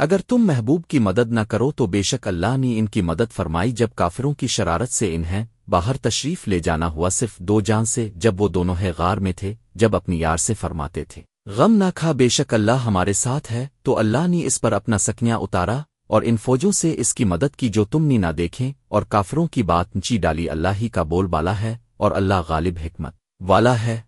اگر تم محبوب کی مدد نہ کرو تو بے شک اللہ نے ان کی مدد فرمائی جب کافروں کی شرارت سے انہیں باہر تشریف لے جانا ہوا صرف دو جان سے جب وہ دونوں ہے غار میں تھے، جب اپنی یار سے فرماتے تھے۔ غم نہ کھا، بے شک اللہ ہمارے ساتھ ہے، تو اللہ نے اس پر اپنا سکنیاں اتارا اور ان فوجوں سے اس کی مدد کی جو تم نے نہ دیکھیں اور کافروں کی بات نچی ڈالی اللہ ہی کا بول بالا ہے اور اللہ غالب حکمت والا ہے۔